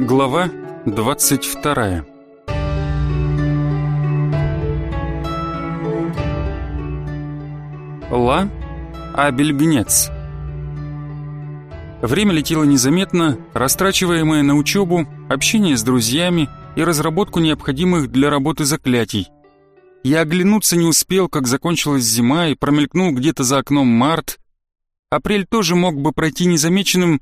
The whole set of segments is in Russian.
Глава 22 Ла Абельгнец Время летело незаметно, растрачиваемое на учебу, общение с друзьями и разработку необходимых для работы заклятий. Я оглянуться не успел, как закончилась зима и промелькнул где-то за окном март. Апрель тоже мог бы пройти незамеченным,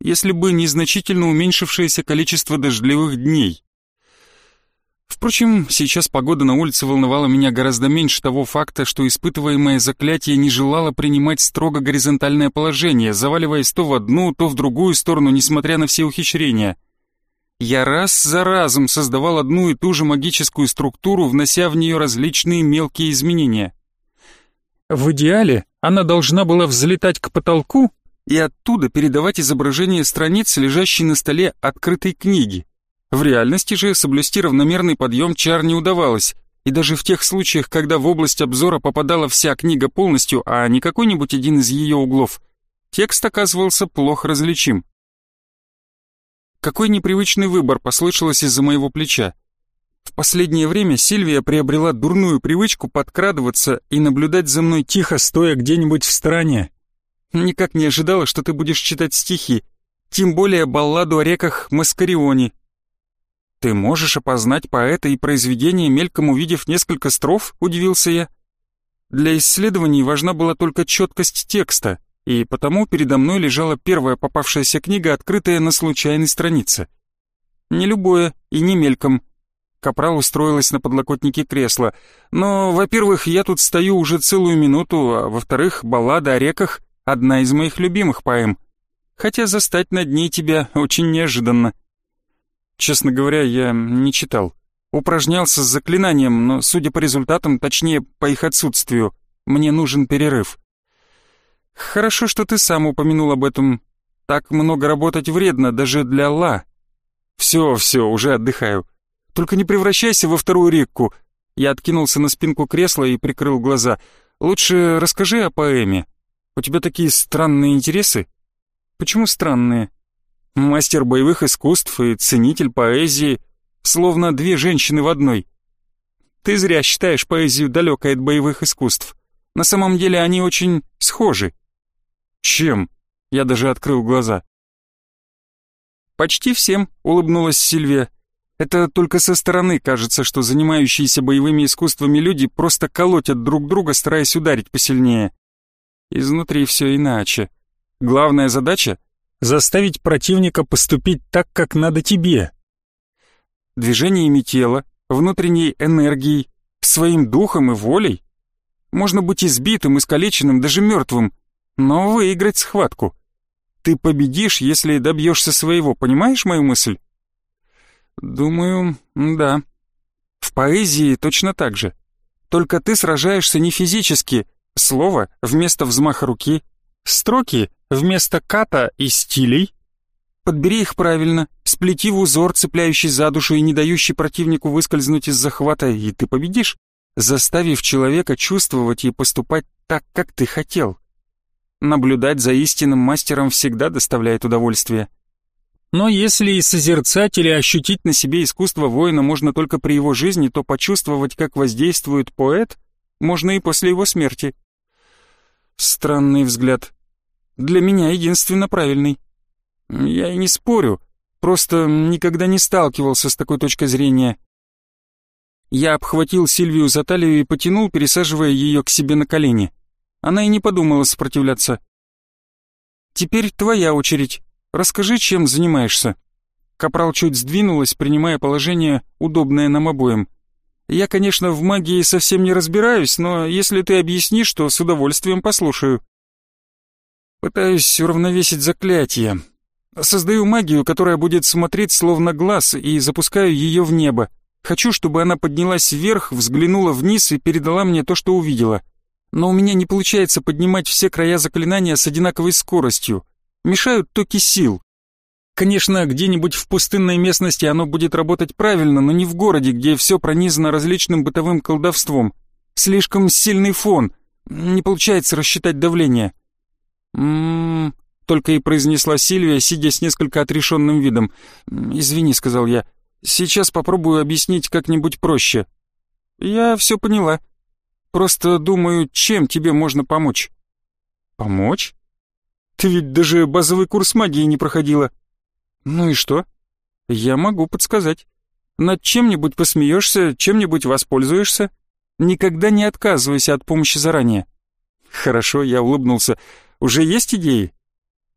если бы не значительно уменьшившееся количество дождливых дней. Впрочем, сейчас погода на улице волновала меня гораздо меньше того факта, что испытываемое заклятие не желало принимать строго горизонтальное положение, заваливаясь то в одну, то в другую сторону, несмотря на все ухищрения. Я раз за разом создавал одну и ту же магическую структуру, внося в нее различные мелкие изменения. В идеале она должна была взлетать к потолку и оттуда передавать изображение страниц, лежащей на столе открытой книги. В реальности же соблюсти равномерный подъем чар не удавалось, и даже в тех случаях, когда в область обзора попадала вся книга полностью, а не какой-нибудь один из ее углов, текст оказывался плохо различим. Какой непривычный выбор послышалось из-за моего плеча. В последнее время Сильвия приобрела дурную привычку подкрадываться и наблюдать за мной тихо, стоя где-нибудь в стороне. Никак не ожидала, что ты будешь читать стихи, тем более балладу о реках Маскарионе. Ты можешь опознать поэта и произведение, мельком увидев несколько строф, удивился я. Для исследований важна была только четкость текста, и потому передо мной лежала первая попавшаяся книга, открытая на случайной странице. Не любое и не мельком. Капрал устроилась на подлокотнике кресла. Но, во-первых, я тут стою уже целую минуту, а во-вторых, баллада о реках Одна из моих любимых поэм. Хотя застать над ней тебя очень неожиданно. Честно говоря, я не читал. Упражнялся с заклинанием, но, судя по результатам, точнее, по их отсутствию, мне нужен перерыв. Хорошо, что ты сам упомянул об этом. Так много работать вредно, даже для Ла. Все, все, уже отдыхаю. Только не превращайся во вторую Рикку. Я откинулся на спинку кресла и прикрыл глаза. Лучше расскажи о поэме. У тебя такие странные интересы? Почему странные? Мастер боевых искусств и ценитель поэзии, словно две женщины в одной. Ты зря считаешь поэзию далекой от боевых искусств. На самом деле они очень схожи. Чем? Я даже открыл глаза. Почти всем, улыбнулась Сильвия. Это только со стороны кажется, что занимающиеся боевыми искусствами люди просто колотят друг друга, стараясь ударить посильнее. Изнутри все иначе. Главная задача — заставить противника поступить так, как надо тебе. Движениями тела, внутренней энергией, своим духом и волей. Можно быть избитым, искалеченным, даже мертвым, но выиграть схватку. Ты победишь, если добьешься своего, понимаешь мою мысль? Думаю, да. В поэзии точно так же. Только ты сражаешься не физически, Слово вместо взмаха руки, строки вместо ката и стилей. Подбери их правильно, сплети в узор, цепляющий за душу и не дающий противнику выскользнуть из захвата, и ты победишь, заставив человека чувствовать и поступать так, как ты хотел. Наблюдать за истинным мастером всегда доставляет удовольствие. Но если и созерцать или ощутить на себе искусство воина можно только при его жизни, то почувствовать, как воздействует поэт, можно и после его смерти. Странный взгляд. Для меня единственно правильный. Я и не спорю, просто никогда не сталкивался с такой точкой зрения. Я обхватил Сильвию за талию и потянул, пересаживая ее к себе на колени. Она и не подумала сопротивляться. «Теперь твоя очередь. Расскажи, чем занимаешься». Капрал чуть сдвинулась, принимая положение, удобное нам обоим. Я, конечно, в магии совсем не разбираюсь, но если ты объяснишь, то с удовольствием послушаю. Пытаюсь уравновесить заклятие. Создаю магию, которая будет смотреть словно глаз, и запускаю ее в небо. Хочу, чтобы она поднялась вверх, взглянула вниз и передала мне то, что увидела. Но у меня не получается поднимать все края заклинания с одинаковой скоростью. Мешают токи сил. Конечно, где-нибудь в пустынной местности оно будет работать правильно, но не в городе, где все пронизано различным бытовым колдовством. Слишком сильный фон. Не получается рассчитать давление. Ммм, только и произнесла Сильвия, сидя с несколько отрешенным видом. «Извини», — сказал я, — «сейчас попробую объяснить как-нибудь проще». «Я все поняла. Просто думаю, чем тебе можно помочь?» «Помочь? Ты ведь даже базовый курс магии не проходила». «Ну и что?» «Я могу подсказать. Над чем-нибудь посмеешься, чем-нибудь воспользуешься. Никогда не отказывайся от помощи заранее». «Хорошо», — я улыбнулся. «Уже есть идеи?»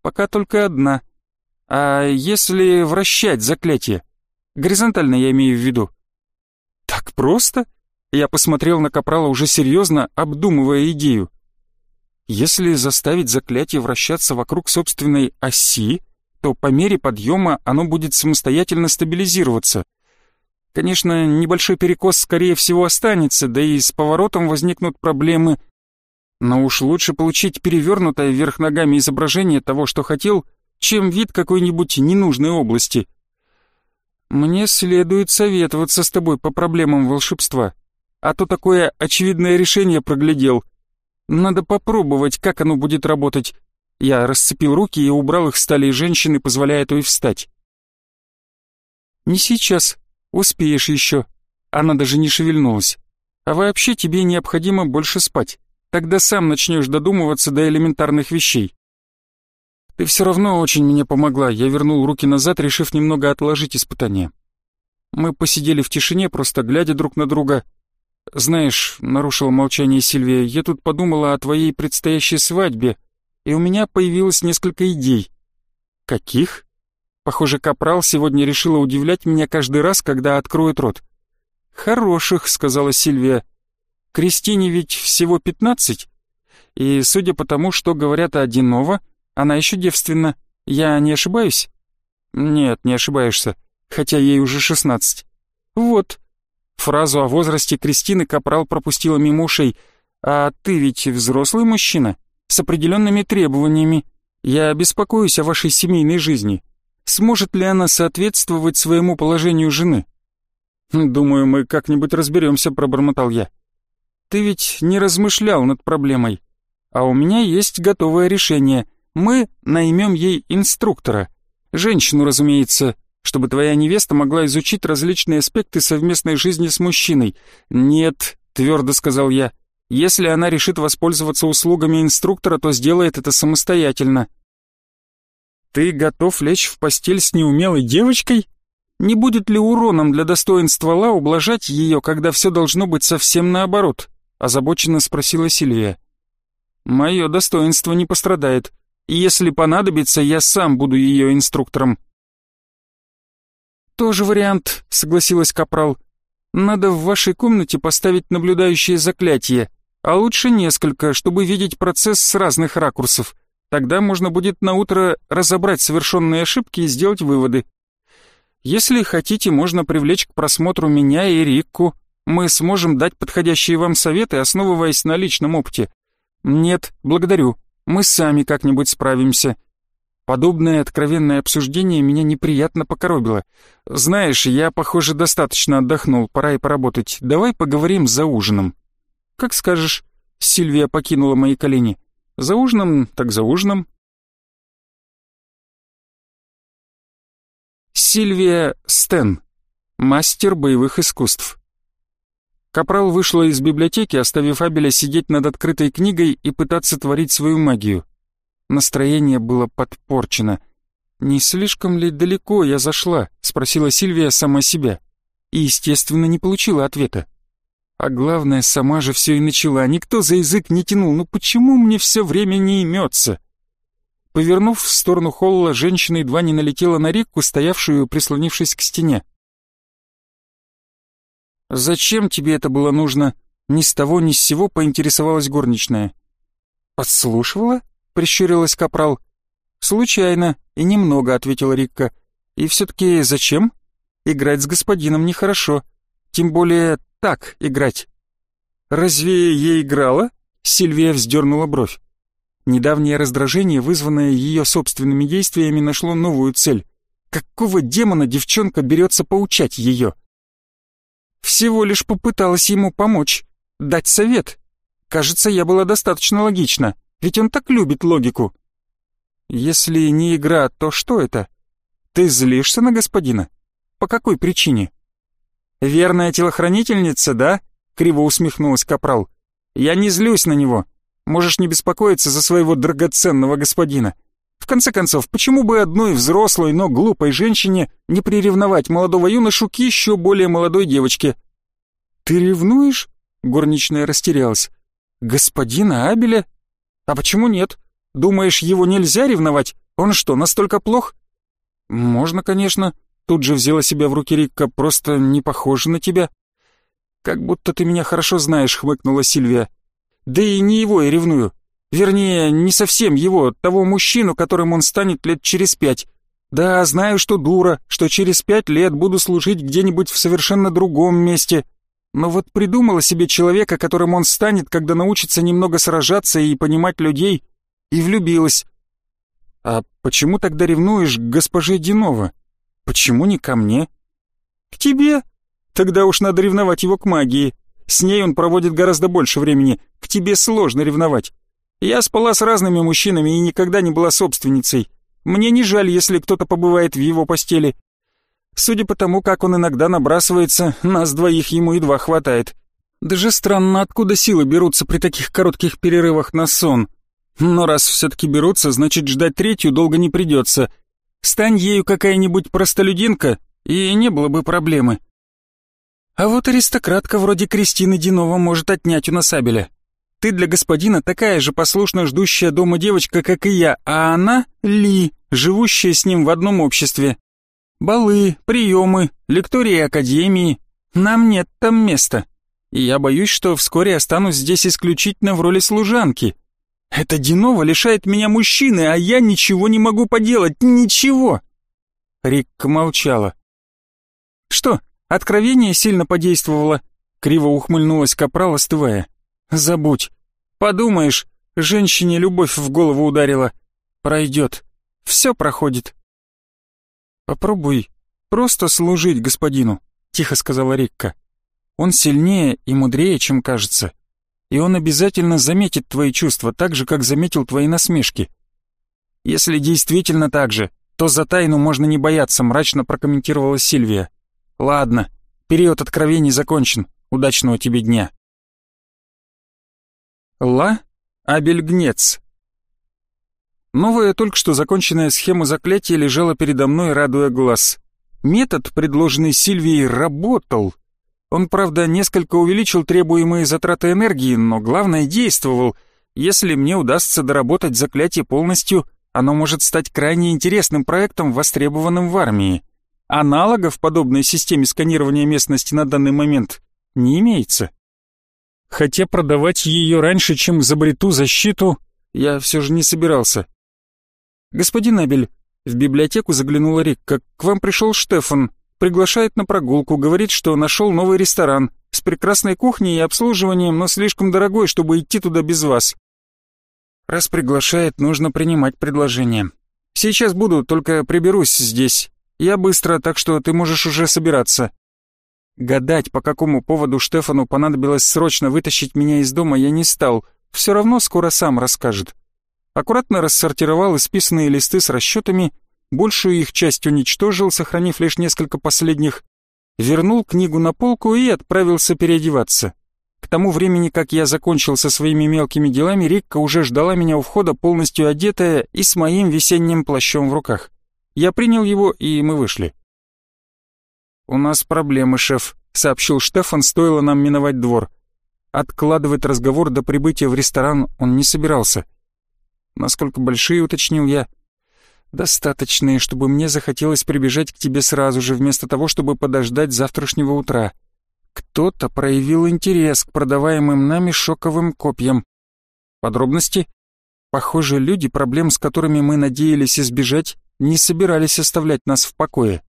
«Пока только одна. А если вращать заклятие? Горизонтально я имею в виду». «Так просто?» Я посмотрел на Капрала уже серьезно, обдумывая идею. Если заставить заклятие вращаться вокруг собственной оси, то по мере подъема оно будет самостоятельно стабилизироваться. Конечно, небольшой перекос скорее всего останется, да и с поворотом возникнут проблемы. Но уж лучше получить перевернутое вверх ногами изображение того, что хотел, чем вид какой-нибудь ненужной области. Мне следует советоваться с тобой по проблемам волшебства а то такое очевидное решение проглядел. Надо попробовать, как оно будет работать. Я расцепил руки и убрал их с талии женщины, позволяя той встать. «Не сейчас. Успеешь еще». Она даже не шевельнулась. «А вообще тебе необходимо больше спать. Тогда сам начнешь додумываться до элементарных вещей». «Ты все равно очень мне помогла». Я вернул руки назад, решив немного отложить испытание. Мы посидели в тишине, просто глядя друг на друга, «Знаешь», — нарушила молчание Сильвия, — «я тут подумала о твоей предстоящей свадьбе, и у меня появилось несколько идей». «Каких?» Похоже, Капрал сегодня решила удивлять меня каждый раз, когда откроет рот. «Хороших», — сказала Сильвия. «Кристине ведь всего пятнадцать, и, судя по тому, что говорят о Динова, она еще девственна. Я не ошибаюсь?» «Нет, не ошибаешься, хотя ей уже шестнадцать». «Вот», Фразу о возрасте Кристины Капрал пропустила мимо ушей. «А ты ведь взрослый мужчина, с определенными требованиями. Я беспокоюсь о вашей семейной жизни. Сможет ли она соответствовать своему положению жены?» «Думаю, мы как-нибудь разберемся», — пробормотал я. «Ты ведь не размышлял над проблемой. А у меня есть готовое решение. Мы наймем ей инструктора. Женщину, разумеется, чтобы твоя невеста могла изучить различные аспекты совместной жизни с мужчиной. Нет, твердо сказал я. Если она решит воспользоваться услугами инструктора, то сделает это самостоятельно. Ты готов лечь в постель с неумелой девочкой? Не будет ли уроном для достоинства Ла ублажать ее, когда все должно быть совсем наоборот? Озабоченно спросила Сильвия. Мое достоинство не пострадает, если понадобится, я сам буду ее инструктором. «Тоже вариант», — согласилась Капрал. «Надо в вашей комнате поставить наблюдающее заклятие, а лучше несколько, чтобы видеть процесс с разных ракурсов. Тогда можно будет наутро разобрать совершенные ошибки и сделать выводы. Если хотите, можно привлечь к просмотру меня и Рикку. Мы сможем дать подходящие вам советы, основываясь на личном опыте. Нет, благодарю. Мы сами как-нибудь справимся. Подобное откровенное обсуждение меня неприятно покоробило. Знаешь, я, похоже, достаточно отдохнул, пора и поработать. Давай поговорим за ужином. Как скажешь. Сильвия покинула мои колени. За ужином, так за ужином. Сильвия Стен, мастер боевых искусств. Капрал вышла из библиотеки, оставив Абеля сидеть над открытой книгой и пытаться творить свою магию. Настроение было подпорчено. «Не слишком ли далеко я зашла?» — спросила Сильвия сама себя. И, естественно, не получила ответа. А главное, сама же все и начала. Никто за язык не тянул. Ну почему мне все время не имется? Повернув в сторону холла, женщина едва не налетела на Рикку, стоявшую, прислонившись к стене. «Зачем тебе это было нужно?» Ни с того ни с сего поинтересовалась горничная. «Подслушивала?» прищурилась Капрал. «Случайно и немного», — ответила Рикка. «И все-таки зачем? Играть с господином нехорошо. Тем более так играть». «Разве я играла?» — Сильвия вздернула бровь. Недавнее раздражение, вызванное ее собственными действиями, нашло новую цель. Какого демона девчонка берется поучать ее? Всего лишь попыталась ему помочь, дать совет. Кажется, я была достаточно логична. Ведь он так любит логику. Если не игра, то что это? Ты злишься на господина? По какой причине? Верная телохранительница, да? Криво усмехнулась Капрал. Я не злюсь на него. Можешь не беспокоиться за своего драгоценного господина. В конце концов, почему бы одной взрослой, но глупой женщине не приревновать молодого юношу к еще более молодой девочке? Ты ревнуешь? Горничная растерялась. Господина Абеля? А почему нет? Думаешь, его нельзя ревновать? Он что, настолько плох? Можно, конечно. Тут же взяла себя в руки Рикка, просто не похоже на тебя. Как будто ты меня хорошо знаешь, хмыкнула Сильвия. Да и не его я ревную. Вернее, не совсем его, того мужчину, которым он станет лет через пять. Да, знаю, что дура, что через пять лет буду служить где-нибудь в совершенно другом месте. Но вот придумала себе человека, которым он станет, когда научится немного сражаться и понимать людей, и влюбилась. А почему тогда ревнуешь к госпоже Динова? Почему не ко мне? К тебе? Тогда уж надо ревновать его к магии. С ней он проводит гораздо больше времени. К тебе сложно ревновать. Я спала с разными мужчинами и никогда не была собственницей. Мне не жаль, если кто-то побывает в его постели. Судя по тому, как он иногда набрасывается, нас двоих ему едва хватает. Даже странно, откуда силы берутся при таких коротких перерывах на сон. Но раз все-таки берутся, значит ждать третью долго не придется. Стань ею какая-нибудь простолюдинка, и не было бы проблемы. А вот аристократка вроде Кристины Динова может отнять у нас Абеля. Ты для господина такая же послушно ждущая дома девочка, как и я, а она — Ли, живущая с ним в одном обществе. Балы, приемы, лектории академии. Нам нет там места. И я боюсь, что вскоре останусь здесь исключительно в роли служанки. Это Динова лишает меня мужчины, а я ничего не могу поделать, ничего. Рикка молчала. Что, откровение сильно подействовало? Криво ухмыльнулась капрал, остывая. Забудь. Подумаешь, женщине любовь в голову ударила. Пройдет. Все проходит. «Попробуй просто служить господину», — тихо сказала Рикка. «Он сильнее и мудрее, чем кажется, и он обязательно заметит твои чувства так же, как заметил твои насмешки. Если действительно так же, то за тайну можно не бояться», — мрачно прокомментировала Сильвия. «Ладно, период откровений закончен. Удачного тебе дня». Ла Абельгнец Новая, только что законченная схема заклятия лежала передо мной, радуя глаз. Метод, предложенный Сильвией, работал. Он, правда, несколько увеличил требуемые затраты энергии, но главное действовал. Если мне удастся доработать заклятие полностью, оно может стать крайне интересным проектом, востребованным в армии. Аналогов подобной системе сканирования местности на данный момент не имеется. Хотя продавать ее раньше, чем изобрету защиту, я все же не собирался. «Господин Абель, в библиотеку заглянула Рикка. К вам пришел Штефан. Приглашает на прогулку, говорит, что нашел новый ресторан с прекрасной кухней и обслуживанием, но слишком дорогой, чтобы идти туда без вас. Раз приглашает, нужно принимать предложение. Сейчас буду, только приберусь здесь. Я быстро, так что ты можешь уже собираться». Гадать, по какому поводу Штефану понадобилось срочно вытащить меня из дома, я не стал. Все равно скоро сам расскажет аккуратно рассортировал исписанные листы с расчетами, большую их часть уничтожил, сохранив лишь несколько последних, вернул книгу на полку и отправился переодеваться. К тому времени, как я закончил со своими мелкими делами, Рикка уже ждала меня у входа полностью одетая и с моим весенним плащом в руках. Я принял его, и мы вышли. «У нас проблемы, шеф», — сообщил Штефан, стоило нам миновать двор. Откладывать разговор до прибытия в ресторан он не собирался — Насколько большие, уточнил я. Достаточные, чтобы мне захотелось прибежать к тебе сразу же, вместо того, чтобы подождать завтрашнего утра. Кто-то проявил интерес к продаваемым нами шоковым копьям. Подробности? Похоже, люди, проблем с которыми мы надеялись избежать, не собирались оставлять нас в покое.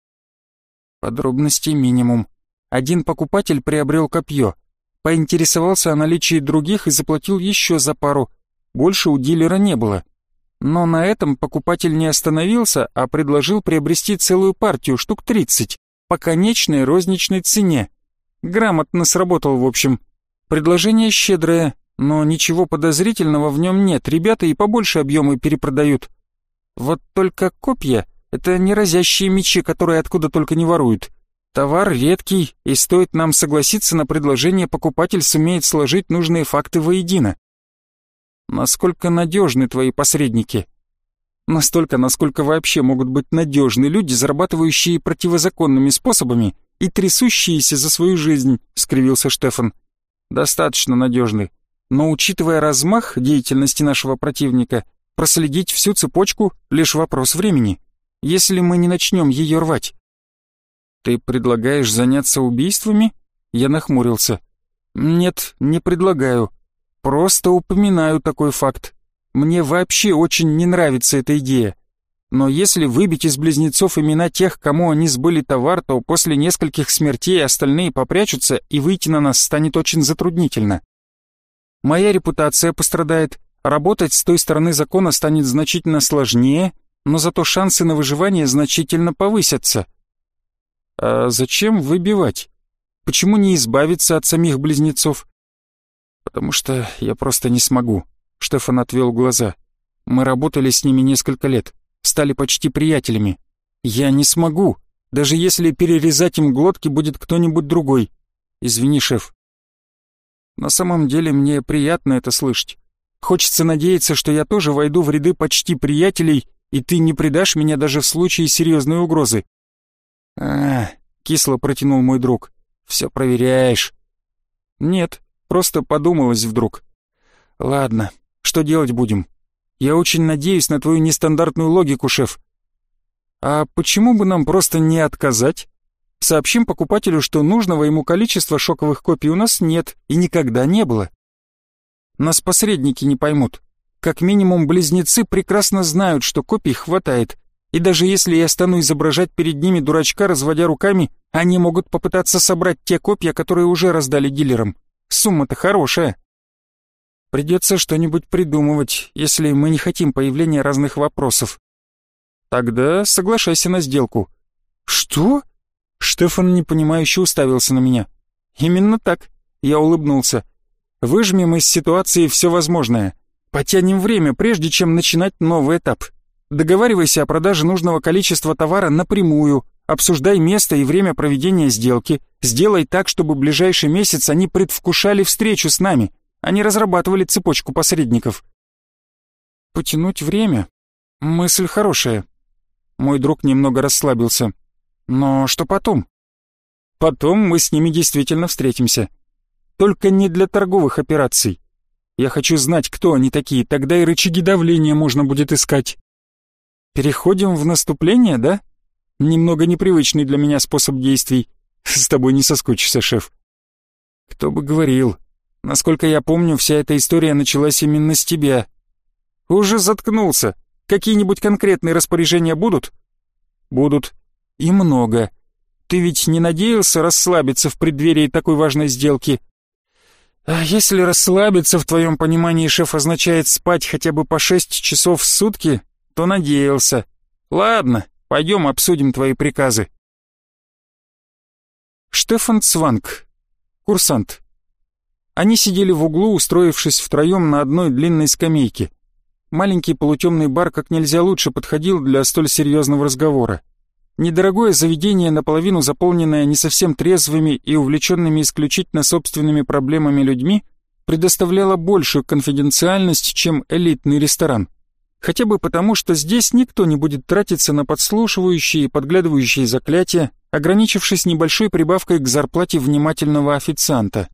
Подробностей минимум. Один покупатель приобрел копье, поинтересовался о наличии других и заплатил еще за пару — больше у дилера не было. Но на этом покупатель не остановился, а предложил приобрести целую партию, штук 30, по конечной розничной цене. Грамотно сработал, в общем. Предложение щедрое, но ничего подозрительного в нем нет, ребята и побольше объемы перепродают. Вот только копья — это не разящие мечи, которые откуда только не воруют. Товар редкий, и стоит нам согласиться на предложение, покупатель сумеет сложить нужные факты воедино. Насколько надежны твои посредники? Настолько, насколько вообще могут быть надежны люди, зарабатывающие противозаконными способами и трясущиеся за свою жизнь, скривился Штефан. Достаточно надежны. Но учитывая размах деятельности нашего противника, проследить всю цепочку — лишь вопрос времени, если мы не начнем ее рвать. «Ты предлагаешь заняться убийствами?» Я нахмурился. «Нет, не предлагаю. Просто упоминаю такой факт. Мне вообще очень не нравится эта идея. Но если выбить из близнецов имена тех, кому они сбыли товар, то после нескольких смертей остальные попрячутся, и выйти на нас станет очень затруднительно. Моя репутация пострадает, работать с той стороны закона станет значительно сложнее, но зато шансы на выживание значительно повысятся. А зачем выбивать? Почему не избавиться от самих близнецов? Потому что я просто не смогу. Штефан отвел глаза. Мы работали с ними несколько лет, стали почти приятелями. Я не смогу, даже если перерезать им глотки будет кто-нибудь другой. Извини, шеф. На самом деле мне приятно это слышать. Хочется надеяться, что я тоже войду в ряды почти приятелей, и ты не предашь меня даже в случае серьезной угрозы. «А, кисло протянул мой друг. Все проверяешь». «Нет, просто подумалось вдруг». «Ладно, что делать будем? Я очень надеюсь на твою нестандартную логику, шеф». «А почему бы нам просто не отказать? Сообщим покупателю, что нужного ему количества шоковых копий у нас нет и никогда не было. Нас посредники не поймут. Как минимум, близнецы прекрасно знают, что копий хватает, и даже если я стану изображать перед ними дурачка, разводя руками, они могут попытаться собрать те копья, которые уже раздали дилерам. Сумма-то хорошая. Придется что-нибудь придумывать, если мы не хотим появления разных вопросов. Тогда соглашайся на сделку. Что? Штефан непонимающе уставился на меня. Именно так. Я улыбнулся. Выжмем из ситуации все возможное. Потянем время, прежде чем начинать новый этап. Договаривайся о продаже нужного количества товара напрямую, обсуждай место и время проведения сделки, сделай так, чтобы ближайший месяц они предвкушали встречу с нами, а не разрабатывали цепочку посредников. Потянуть время? Мысль хорошая. Мой друг немного расслабился. Но что потом? Потом мы с ними действительно встретимся. Только не для торговых операций. Я хочу знать, кто они такие, тогда и рычаги давления можно будет искать. Переходим в наступление, да? Немного непривычный для меня способ действий. С тобой не соскучишься, шеф. Кто бы говорил. Насколько я помню, вся эта история началась именно с тебя. Уже заткнулся. Какие-нибудь конкретные распоряжения будут? Будут. И много. Ты ведь не надеялся расслабиться в преддверии такой важной сделки? А если расслабиться в твоем понимании, шеф, означает спать хотя бы по шесть часов в сутки, то надеялся. Ладно, пойдем обсудим твои приказы. Штефан Цванг, курсант. Они сидели в углу, устроившись втроем на одной длинной скамейке. Маленький полутемный бар как нельзя лучше подходил для столь серьезного разговора. Недорогое заведение, наполовину заполненное не совсем трезвыми и увлеченными исключительно собственными проблемами людьми, предоставляло большую конфиденциальность, чем элитный ресторан. Хотя бы потому, что здесь никто не будет тратиться на подслушивающие и подглядывающие заклятия, ограничившись небольшой прибавкой к зарплате внимательного официанта.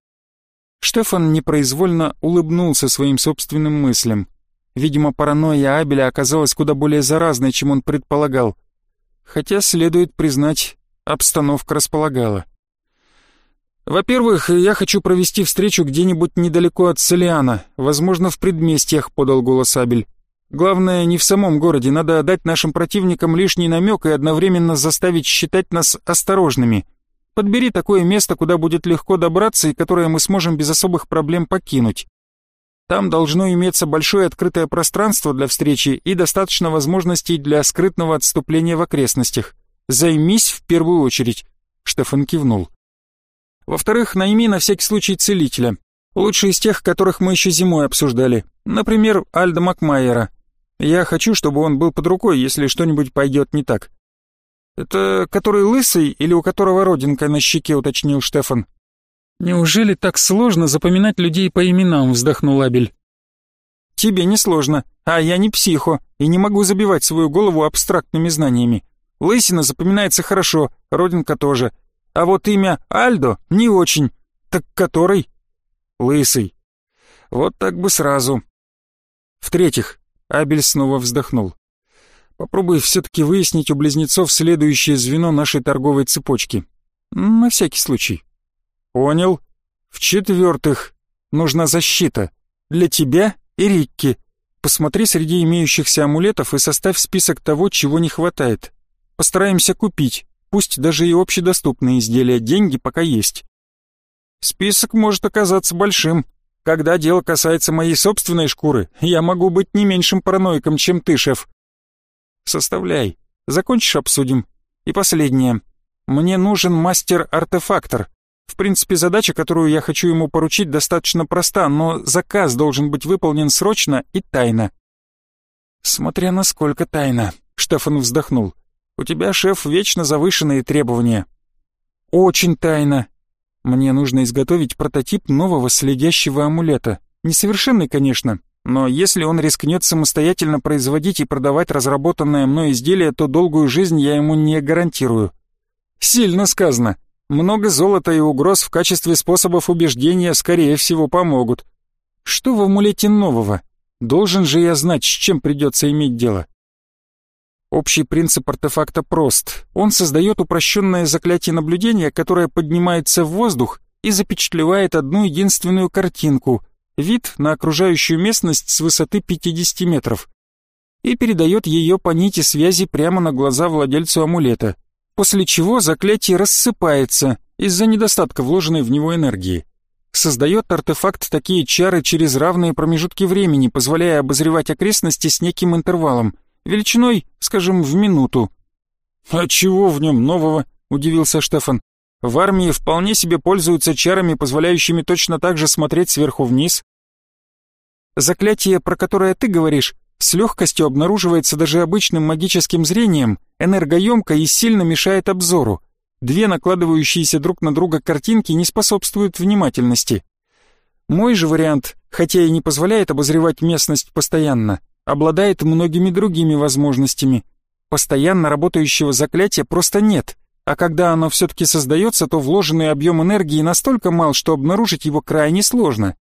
Штефан непроизвольно улыбнулся своим собственным мыслям. Видимо, паранойя Абеля оказалась куда более заразной, чем он предполагал. Хотя, следует признать, обстановка располагала. «Во-первых, я хочу провести встречу где-нибудь недалеко от Солиана, возможно, в предместьях», — подал голос Абель. Главное, не в самом городе, надо дать нашим противникам лишний намек и одновременно заставить считать нас осторожными. Подбери такое место, куда будет легко добраться и которое мы сможем без особых проблем покинуть. Там должно иметься большое открытое пространство для встречи и достаточно возможностей для скрытного отступления в окрестностях. Займись в первую очередь. Штефан кивнул. Во-вторых, найми на всякий случай целителя. Лучше из тех, которых мы еще зимой обсуждали. Например, Альда Макмайера. Я хочу, чтобы он был под рукой, если что-нибудь пойдет не так». «Это который лысый или у которого родинка на щеке?» — уточнил Штефан. «Неужели так сложно запоминать людей по именам?» — вздохнул Абель. «Тебе не сложно, а я не психо и не могу забивать свою голову абстрактными знаниями. Лысина запоминается хорошо, родинка тоже. А вот имя Альдо не очень. Так который?» «Лысый». «Вот так бы сразу». В-третьих, Абель снова вздохнул. Попробуй все-таки выяснить у близнецов следующее звено нашей торговой цепочки. На всякий случай. Понял. В-четвертых, нужна защита. Для тебя и Рикки. Посмотри среди имеющихся амулетов и составь список того, чего не хватает. Постараемся купить, пусть даже и общедоступные изделия, деньги пока есть. Список может оказаться большим. Когда дело касается моей собственной шкуры, я могу быть не меньшим параноиком, чем ты, шеф. Составляй. Закончишь, обсудим. И последнее. Мне нужен мастер-артефактор. В принципе, задача, которую я хочу ему поручить, достаточно проста, но заказ должен быть выполнен срочно и тайно. Смотря насколько тайно, Штефан вздохнул. У тебя, шеф, вечно завышенные требования. Очень тайно. Мне нужно изготовить прототип нового следящего амулета. Несовершенный, конечно, но если он рискнет самостоятельно производить и продавать разработанное мной изделие, то долгую жизнь я ему не гарантирую. Сильно сказано. Много золота и угроз в качестве способов убеждения, скорее всего, помогут. Что в амулете нового? Должен же я знать, с чем придется иметь дело. Общий принцип артефакта прост. Он создает упрощенное заклятие наблюдения, которое поднимается в воздух и запечатлевает одну единственную картинку, вид на окружающую местность с высоты 50 метров, и передает ее по нити связи прямо на глаза владельцу амулета, после чего заклятие рассыпается из-за недостатка вложенной в него энергии. Создает артефакт такие чары через равные промежутки времени, позволяя обозревать окрестности с неким интервалом, величиной, скажем, в минуту. «А чего в нем нового?» — удивился Штефан. «В армии вполне себе пользуются чарами, позволяющими точно так же смотреть сверху вниз, Заклятие, про которое ты говоришь, с легкостью обнаруживается даже обычным магическим зрением, энергоемко и сильно мешает обзору. Две накладывающиеся друг на друга картинки не способствуют внимательности. Мой же вариант, хотя и не позволяет обозревать местность постоянно, обладает многими другими возможностями. Постоянно работающего заклятия просто нет, а когда оно все-таки создается, то вложенный объем энергии настолько мал, что обнаружить его крайне сложно.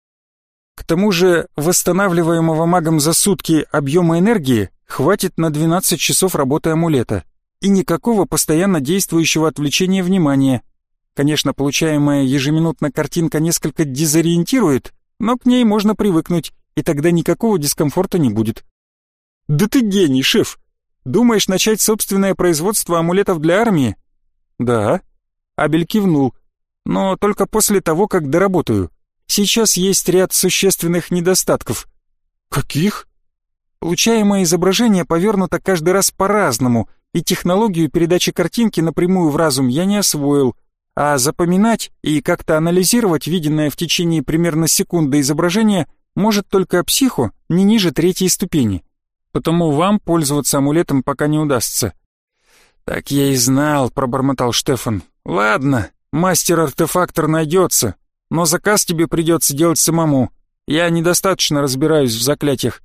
К тому же восстанавливаемого магом за сутки объема энергии хватит на 12 часов работы амулета и никакого постоянно действующего отвлечения внимания. Конечно, получаемая ежеминутно картинка несколько дезориентирует, но к ней можно привыкнуть, и тогда никакого дискомфорта не будет. «Да ты гений, шеф! Думаешь начать собственное производство амулетов для армии?» «Да». Абель кивнул. «Но только после того, как доработаю. Сейчас есть ряд существенных недостатков. Каких? Получаемое изображение повернуто каждый раз по-разному, и технологию передачи картинки напрямую в разум я не освоил, а запоминать и как-то анализировать виденное в течение примерно секунды изображение может только психу не ниже третьей ступени. Потому вам пользоваться амулетом пока не удастся. «Так я и знал», — пробормотал Штефан. «Ладно, мастер-артефактор найдется, но заказ тебе придется делать самому. Я недостаточно разбираюсь в заклятиях».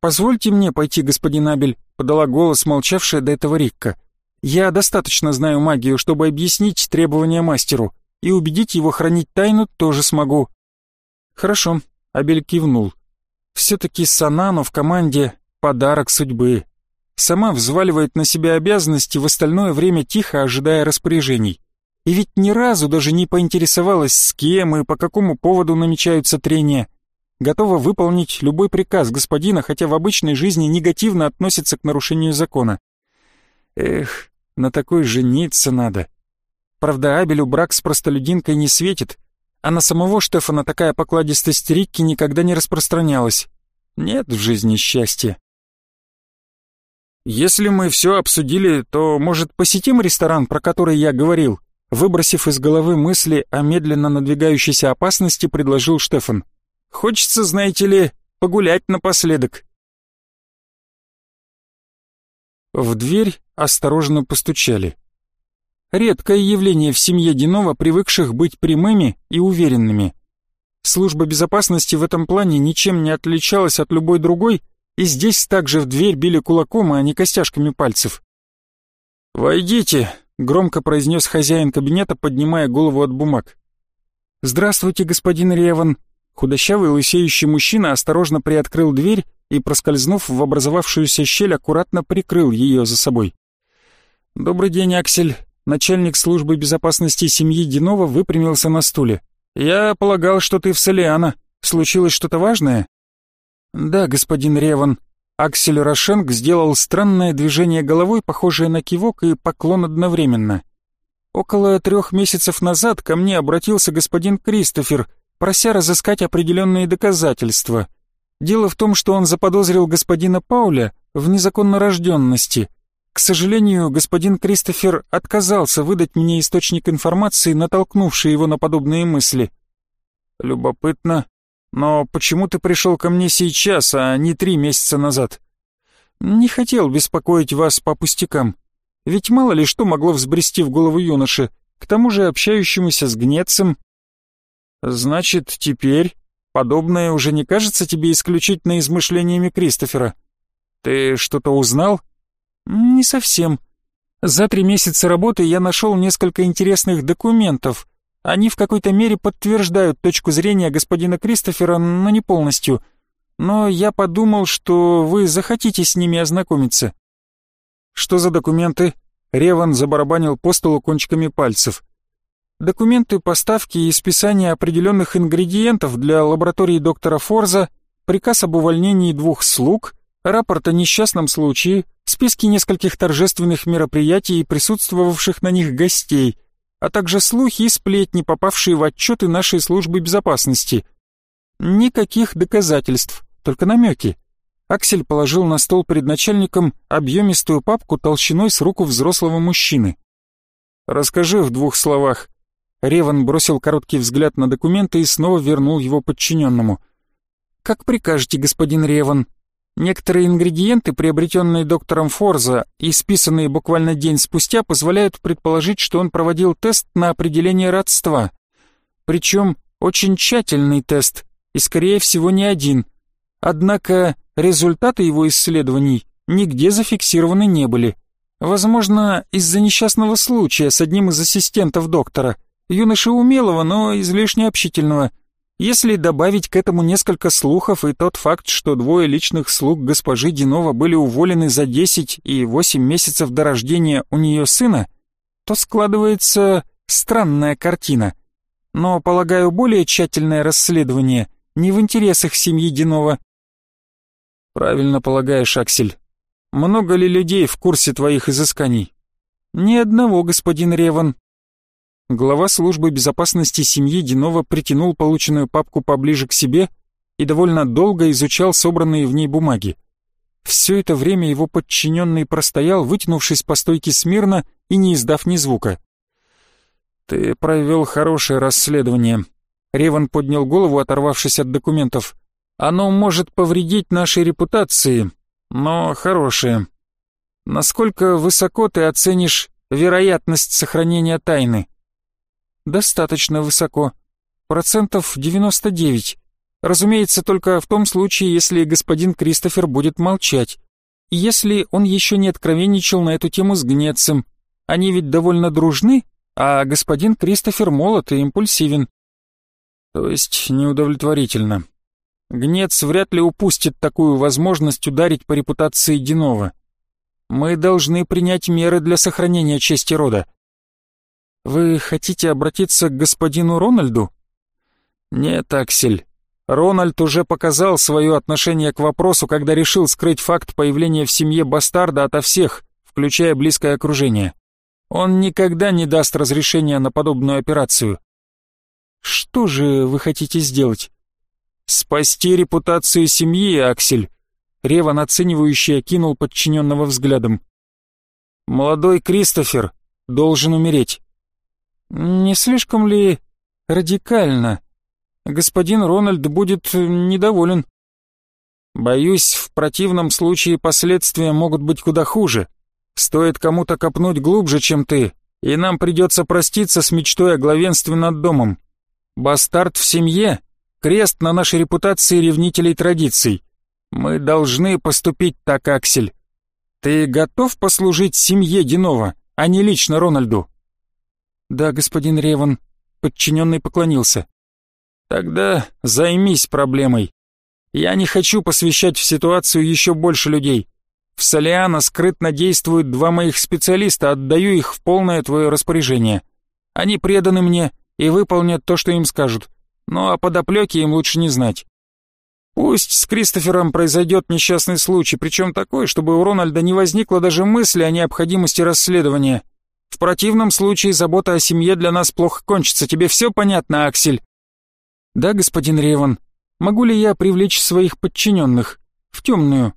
«Позвольте мне пойти, господин Абель», — подала голос молчавшая до этого Рикка. «Я достаточно знаю магию, чтобы объяснить требования мастеру, и убедить его хранить тайну тоже смогу». «Хорошо», — Абель кивнул. «Все-таки Санану в команде подарок судьбы. Сама взваливает на себя обязанности, в остальное время тихо ожидая распоряжений. И ведь ни разу даже не поинтересовалась, с кем и по какому поводу намечаются трения. Готова выполнить любой приказ господина, хотя в обычной жизни негативно относится к нарушению закона. Эх, на такой жениться надо. Правда, Абелю брак с простолюдинкой не светит, а на самого Штефана такая покладистость Рикки никогда не распространялась. Нет в жизни счастья. «Если мы все обсудили, то, может, посетим ресторан, про который я говорил?» Выбросив из головы мысли о медленно надвигающейся опасности, предложил Штефан. «Хочется, знаете ли, погулять напоследок». В дверь осторожно постучали. Редкое явление в семье Динова, привыкших быть прямыми и уверенными. Служба безопасности в этом плане ничем не отличалась от любой другой, и здесь также в дверь били кулаком, а не костяшками пальцев. «Войдите», — громко произнес хозяин кабинета, поднимая голову от бумаг. «Здравствуйте, господин Реван». Худощавый лысеющий мужчина осторожно приоткрыл дверь и, проскользнув в образовавшуюся щель, аккуратно прикрыл ее за собой. «Добрый день, Аксель». Начальник службы безопасности семьи Динова выпрямился на стуле. «Я полагал, что ты в Солиана. Случилось что-то важное?» «Да, господин Реван». Аксель Рошенк сделал странное движение головой, похожее на кивок и поклон одновременно. «Около трех месяцев назад ко мне обратился господин Кристофер, прося разыскать определенные доказательства. Дело в том, что он заподозрил господина Пауля в незаконнорожденности. К сожалению, господин Кристофер отказался выдать мне источник информации, натолкнувший его на подобные мысли. Любопытно. Но почему ты пришел ко мне сейчас, а не три месяца назад? Не хотел беспокоить вас по пустякам. Ведь мало ли что могло взбрести в голову юноши, к тому же общающемуся с Гнецем. Значит, теперь подобное уже не кажется тебе исключительно измышлениями Кристофера? Ты что-то узнал? — «Не совсем. За три месяца работы я нашел несколько интересных документов. Они в какой-то мере подтверждают точку зрения господина Кристофера, но не полностью. Но я подумал, что вы захотите с ними ознакомиться». «Что за документы?» Реван забарабанил по столу кончиками пальцев. «Документы поставки и списания определенных ингредиентов для лаборатории доктора Форза, приказ об увольнении двух слуг, рапорт о несчастном случае, списки нескольких торжественных мероприятий и присутствовавших на них гостей, а также слухи и сплетни, попавшие в отчеты нашей службы безопасности. Никаких доказательств, только намеки. Аксель положил на стол перед начальником объемистую папку толщиной с руку взрослого мужчины. «Расскажи в двух словах». Реван бросил короткий взгляд на документы и снова вернул его подчиненному. «Как прикажете, господин Реван», Некоторые ингредиенты, приобретенные доктором Форза и списанные буквально день спустя, позволяют предположить, что он проводил тест на определение родства. Причем очень тщательный тест, и скорее всего не один. Однако результаты его исследований нигде зафиксированы не были. Возможно, из-за несчастного случая с одним из ассистентов доктора, юноши умелого, но излишне общительного – если добавить к этому несколько слухов и тот факт, что двое личных слуг госпожи Динова были уволены за 10 и 8 месяцев до рождения у нее сына, то складывается странная картина. Но, полагаю, более тщательное расследование не в интересах семьи Динова. Правильно полагаешь, Аксель. Много ли людей в курсе твоих изысканий? Ни одного, господин Реван. Глава службы безопасности семьи Динова притянул полученную папку поближе к себе и довольно долго изучал собранные в ней бумаги. Все это время его подчиненный простоял, вытянувшись по стойке смирно и не издав ни звука. «Ты провел хорошее расследование». Реван поднял голову, оторвавшись от документов. «Оно может повредить нашей репутации, но хорошее. Насколько высоко ты оценишь вероятность сохранения тайны?» Достаточно высоко. Процентов 99. Разумеется, только в том случае, если господин Кристофер будет молчать. Если он еще не откровенничал на эту тему с Гнецем. Они ведь довольно дружны, а господин Кристофер молод и импульсивен. То есть неудовлетворительно. Гнец вряд ли упустит такую возможность ударить по репутации Динова. Мы должны принять меры для сохранения чести рода. «Вы хотите обратиться к господину Рональду?» «Нет, Аксель. Рональд уже показал свое отношение к вопросу, когда решил скрыть факт появления в семье бастарда ото всех, включая близкое окружение. Он никогда не даст разрешения на подобную операцию». «Что же вы хотите сделать?» «Спасти репутацию семьи, Аксель», — Реван оценивающе окинул подчиненного взглядом. «Молодой Кристофер должен умереть. Не слишком ли радикально? Господин Рональд будет недоволен. Боюсь, в противном случае последствия могут быть куда хуже, Стоит кому-то копнуть глубже, чем ты, и нам придется проститься с мечтой о главенстве над домом. Бастард в семье — крест на нашей репутации ревнителей традиций. Мы должны поступить так, Аксель. Ты готов послужить семье Динова, а не лично Рональду?» «Да, господин Реван», — подчиненный поклонился. «Тогда займись проблемой. Я не хочу посвящать в ситуацию еще больше людей. В Солиана скрытно действуют два моих специалиста, отдаю их в полное твое распоряжение. Они преданы мне и выполнят то, что им скажут. Ну а подоплеки им лучше не знать. Пусть с Кристофером произойдет несчастный случай, причем такой, чтобы у Рональда не возникло даже мысли о необходимости расследования. В противном случае забота о семье для нас плохо кончится. Тебе все понятно, Аксель? Да, господин Реван. Могу ли я привлечь своих подчиненных? В темную?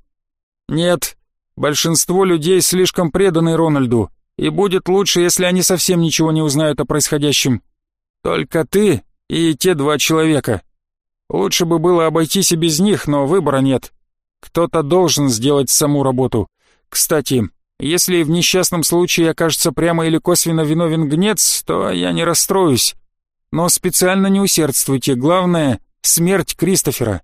Нет, Большинство людей слишком преданы Рональду, и будет лучше, если они совсем ничего не узнают о происходящем. Только ты и те два человека. Лучше бы было обойтись и без них, но выбора нет. Кто-то должен сделать саму работу. Кстати, если в несчастном случае окажется прямо или косвенно виновен гнец, то я не расстроюсь. Но специально не усердствуйте, главное — смерть Кристофера.